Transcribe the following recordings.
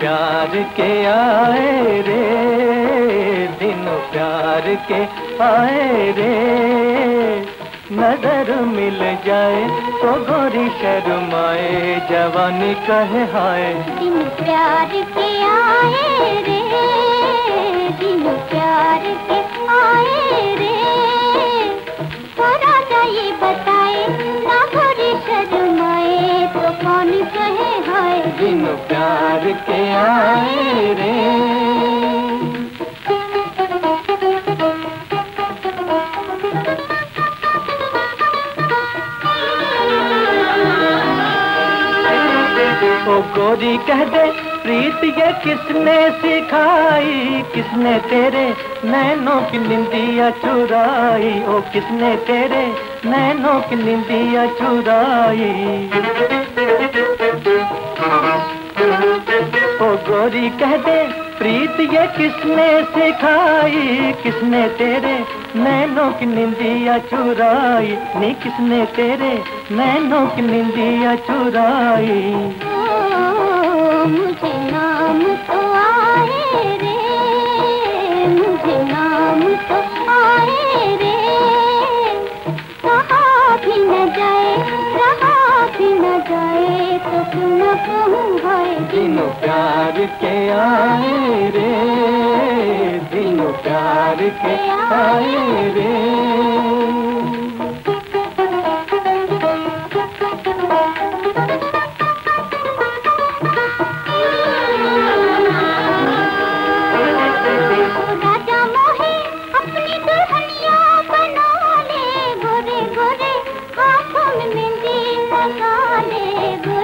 प्यार के आए रे। प्यार के आए रे। नज़र मिल जाए तो गोरी शर्माए जवानी कहे हाय। दिन प्यार के आए रे दिन प्यार के आए रे। राजा ये बताए ना गोरी शर्माए तो कौन कहे हाय दिन प्यार के आए रे। ओ गोरी कह दे, प्रीत, ये किसने सिखाई? किसने तेरे नैनों की निंदिया चुराई? ओ, किसने तेरे नैनों की निंदिया चुराई? ओ, गोरी कह दे, प्रीत, ये किसने सिखाई? किसने तेरे नैनों की निंदिया चुराई? नी किसने तेरे नैनों की निंदिया चुराई? मुझे नाम तो आए रे मुझे नाम तो आए रे। कहा भी न जाए रहा भी न जाए तो क्यों न कहूँ हाय दिनों प्यार के आए रे दिनों प्यार के आए रे। लगा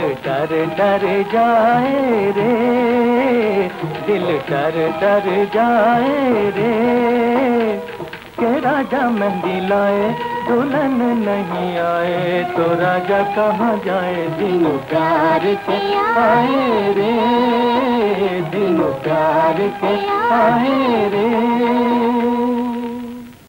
डर डर जाए रे, दिल डर डर जाए रे। के राजा मेहंदी लाए, दुल्हन नहीं आए तो राजा कहाँ जाए? दिन प्यार के आए रे दिन प्यार के आए रे।